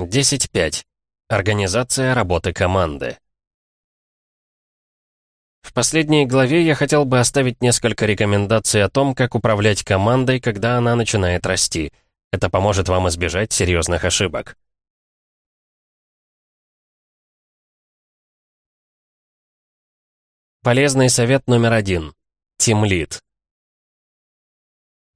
10.5. Организация работы команды. В последней главе я хотел бы оставить несколько рекомендаций о том, как управлять командой, когда она начинает расти. Это поможет вам избежать серьезных ошибок. Полезный совет номер один. Тимлид.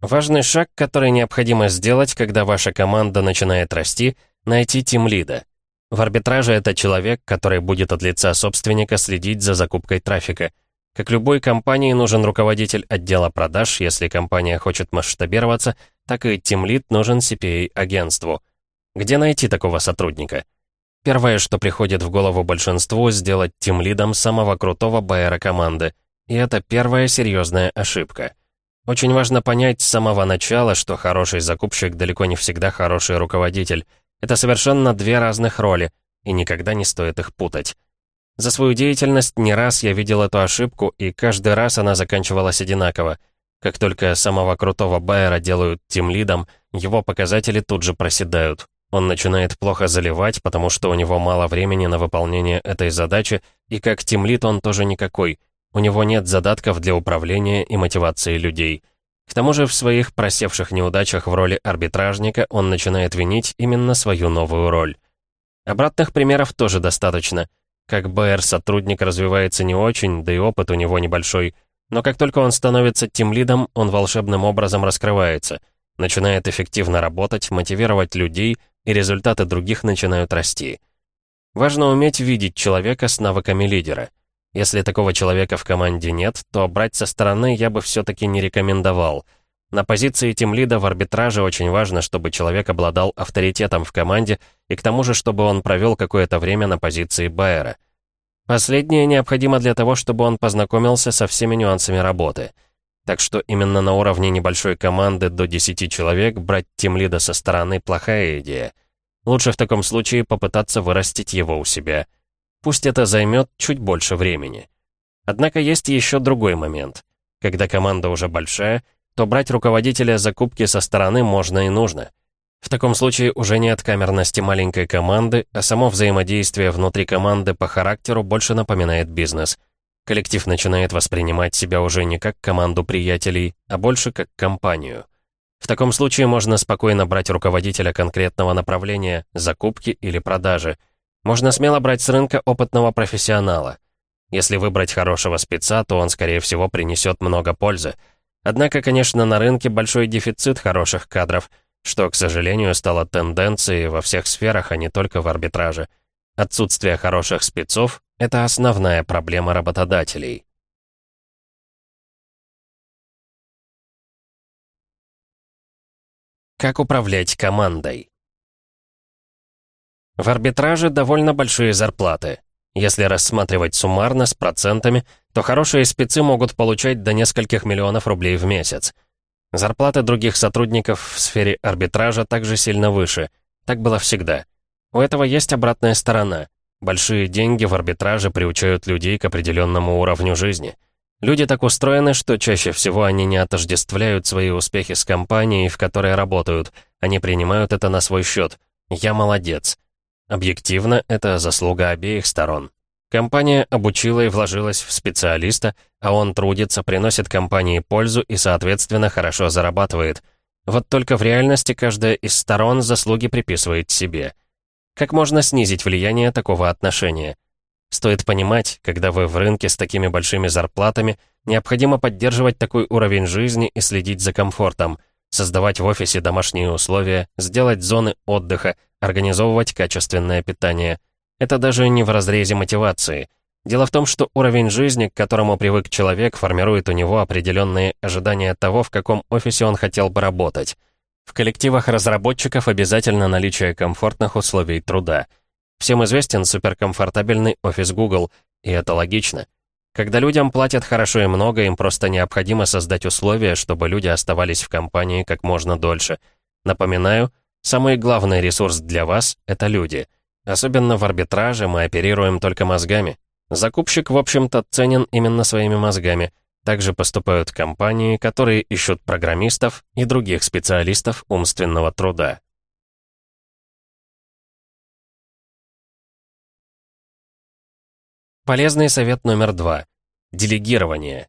Важный шаг, который необходимо сделать, когда ваша команда начинает расти — Найти тимлида. В арбитраже это человек, который будет от лица собственника следить за закупкой трафика. Как любой компании нужен руководитель отдела продаж, если компания хочет масштабироваться, так и тимлид нужен CPA-агентству. Где найти такого сотрудника? Первое, что приходит в голову большинству, сделать тимлидом самого крутого байера команды. И это первая серьезная ошибка. Очень важно понять с самого начала, что хороший закупщик далеко не всегда хороший руководитель. Это совершенно две разных роли, и никогда не стоит их путать. За свою деятельность не раз я видел эту ошибку, и каждый раз она заканчивалась одинаково. Как только самого крутого байера делают тимлидом, его показатели тут же проседают. Он начинает плохо заливать, потому что у него мало времени на выполнение этой задачи, и как тимлид он тоже никакой. У него нет задатков для управления и мотивации людей. К тому же в своих просевших неудачах в роли арбитражника он начинает винить именно свою новую роль. Обратных примеров тоже достаточно. Как БР-сотрудник развивается не очень, да и опыт у него небольшой. Но как только он становится тимлидом, он волшебным образом раскрывается, начинает эффективно работать, мотивировать людей, и результаты других начинают расти. Важно уметь видеть человека с навыками лидера. Если такого человека в команде нет, то брать со стороны я бы все-таки не рекомендовал. На позиции тимлида в арбитраже очень важно, чтобы человек обладал авторитетом в команде и к тому же, чтобы он провел какое-то время на позиции байера. Последнее необходимо для того, чтобы он познакомился со всеми нюансами работы. Так что именно на уровне небольшой команды до 10 человек брать тимлида со стороны – плохая идея. Лучше в таком случае попытаться вырастить его у себя – Пусть это займет чуть больше времени. Однако есть еще другой момент. Когда команда уже большая, то брать руководителя закупки со стороны можно и нужно. В таком случае уже нет камерности маленькой команды, а само взаимодействие внутри команды по характеру больше напоминает бизнес. Коллектив начинает воспринимать себя уже не как команду приятелей, а больше как компанию. В таком случае можно спокойно брать руководителя конкретного направления, закупки или продажи, можно смело брать с рынка опытного профессионала. Если выбрать хорошего спеца, то он, скорее всего, принесет много пользы. Однако, конечно, на рынке большой дефицит хороших кадров, что, к сожалению, стало тенденцией во всех сферах, а не только в арбитраже. Отсутствие хороших спецов — это основная проблема работодателей. Как управлять командой? В арбитраже довольно большие зарплаты. Если рассматривать суммарно с процентами, то хорошие спецы могут получать до нескольких миллионов рублей в месяц. Зарплаты других сотрудников в сфере арбитража также сильно выше. Так было всегда. У этого есть обратная сторона. Большие деньги в арбитраже приучают людей к определенному уровню жизни. Люди так устроены, что чаще всего они не отождествляют свои успехи с компанией, в которой работают. Они принимают это на свой счет. «Я молодец». Объективно, это заслуга обеих сторон. Компания обучила и вложилась в специалиста, а он трудится, приносит компании пользу и, соответственно, хорошо зарабатывает. Вот только в реальности каждая из сторон заслуги приписывает себе. Как можно снизить влияние такого отношения? Стоит понимать, когда вы в рынке с такими большими зарплатами, необходимо поддерживать такой уровень жизни и следить за комфортом, создавать в офисе домашние условия, сделать зоны отдыха, организовывать качественное питание. Это даже не в разрезе мотивации. Дело в том, что уровень жизни, к которому привык человек, формирует у него определенные ожидания того, в каком офисе он хотел бы работать. В коллективах разработчиков обязательно наличие комфортных условий труда. Всем известен суперкомфортабельный офис Google, и это логично. Когда людям платят хорошо и много, им просто необходимо создать условия, чтобы люди оставались в компании как можно дольше. Напоминаю, Самый главный ресурс для вас — это люди. Особенно в арбитраже мы оперируем только мозгами. Закупщик, в общем-то, ценен именно своими мозгами. Также поступают компании, которые ищут программистов и других специалистов умственного труда. Полезный совет номер два. Делегирование.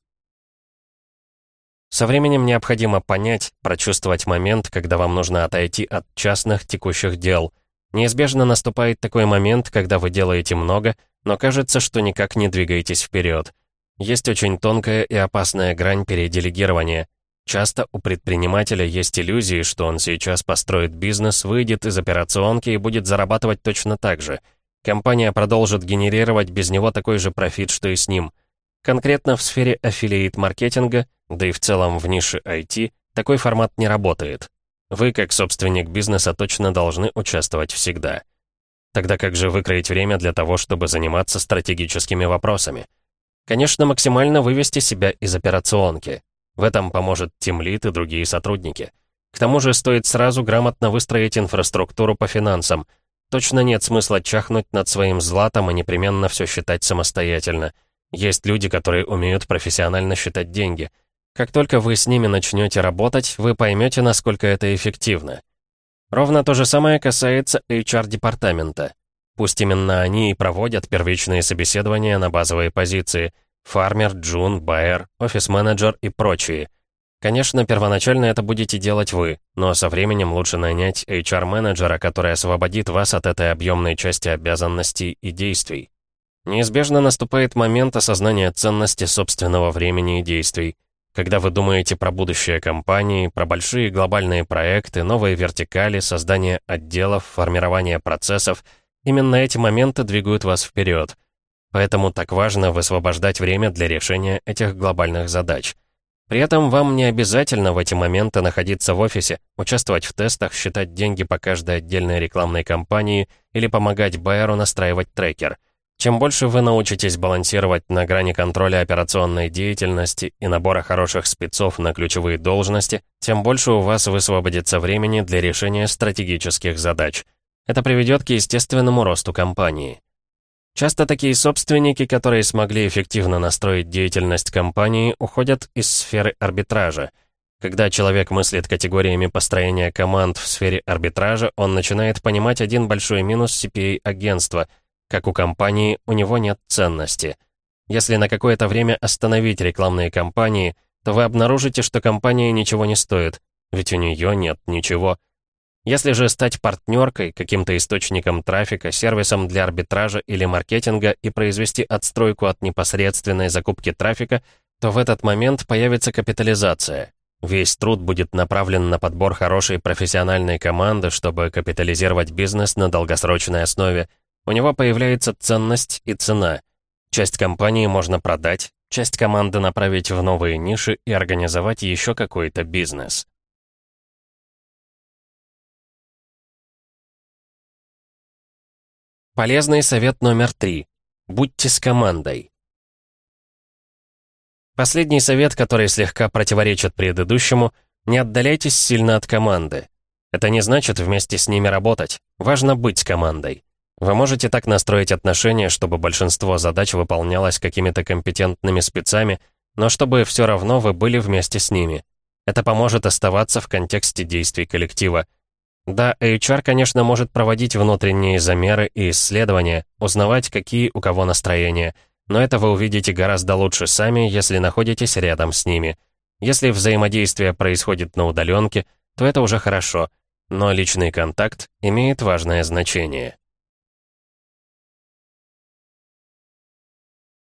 Со временем необходимо понять, прочувствовать момент, когда вам нужно отойти от частных текущих дел. Неизбежно наступает такой момент, когда вы делаете много, но кажется, что никак не двигаетесь вперед. Есть очень тонкая и опасная грань переделегирования. Часто у предпринимателя есть иллюзии, что он сейчас построит бизнес, выйдет из операционки и будет зарабатывать точно так же – Компания продолжит генерировать без него такой же профит, что и с ним. Конкретно в сфере аффилиейт-маркетинга, да и в целом в нише IT, такой формат не работает. Вы, как собственник бизнеса, точно должны участвовать всегда. Тогда как же выкроить время для того, чтобы заниматься стратегическими вопросами? Конечно, максимально вывести себя из операционки. В этом поможет Тимлит и другие сотрудники. К тому же стоит сразу грамотно выстроить инфраструктуру по финансам – Точно нет смысла чахнуть над своим златом и непременно все считать самостоятельно. Есть люди, которые умеют профессионально считать деньги. Как только вы с ними начнете работать, вы поймете, насколько это эффективно. Ровно то же самое касается HR-департамента. Пусть именно они и проводят первичные собеседования на базовые позиции – фармер, джун, байер, офис-менеджер и прочие – Конечно, первоначально это будете делать вы, но со временем лучше нанять HR-менеджера, который освободит вас от этой объемной части обязанностей и действий. Неизбежно наступает момент осознания ценности собственного времени и действий. Когда вы думаете про будущее компании, про большие глобальные проекты, новые вертикали, создание отделов, формирование процессов, именно эти моменты двигают вас вперед. Поэтому так важно высвобождать время для решения этих глобальных задач – при этом вам не обязательно в эти моменты находиться в офисе, участвовать в тестах, считать деньги по каждой отдельной рекламной кампании или помогать Байеру настраивать трекер. Чем больше вы научитесь балансировать на грани контроля операционной деятельности и набора хороших спецов на ключевые должности, тем больше у вас высвободится времени для решения стратегических задач. Это приведет к естественному росту компании. Часто такие собственники, которые смогли эффективно настроить деятельность компании, уходят из сферы арбитража. Когда человек мыслит категориями построения команд в сфере арбитража, он начинает понимать один большой минус CPA-агентства. Как у компании, у него нет ценности. Если на какое-то время остановить рекламные кампании, то вы обнаружите, что компания ничего не стоит, ведь у нее нет ничего. Если же стать партнеркой, каким-то источником трафика, сервисом для арбитража или маркетинга и произвести отстройку от непосредственной закупки трафика, то в этот момент появится капитализация. Весь труд будет направлен на подбор хорошей профессиональной команды, чтобы капитализировать бизнес на долгосрочной основе. У него появляется ценность и цена. Часть компании можно продать, часть команды направить в новые ниши и организовать еще какой-то бизнес. Полезный совет номер три. Будьте с командой. Последний совет, который слегка противоречит предыдущему, не отдаляйтесь сильно от команды. Это не значит вместе с ними работать. Важно быть командой. Вы можете так настроить отношения, чтобы большинство задач выполнялось какими-то компетентными спецами, но чтобы все равно вы были вместе с ними. Это поможет оставаться в контексте действий коллектива. Да, HR, конечно, может проводить внутренние замеры и исследования, узнавать, какие у кого настроения, но это вы увидите гораздо лучше сами, если находитесь рядом с ними. Если взаимодействие происходит на удаленке, то это уже хорошо, но личный контакт имеет важное значение.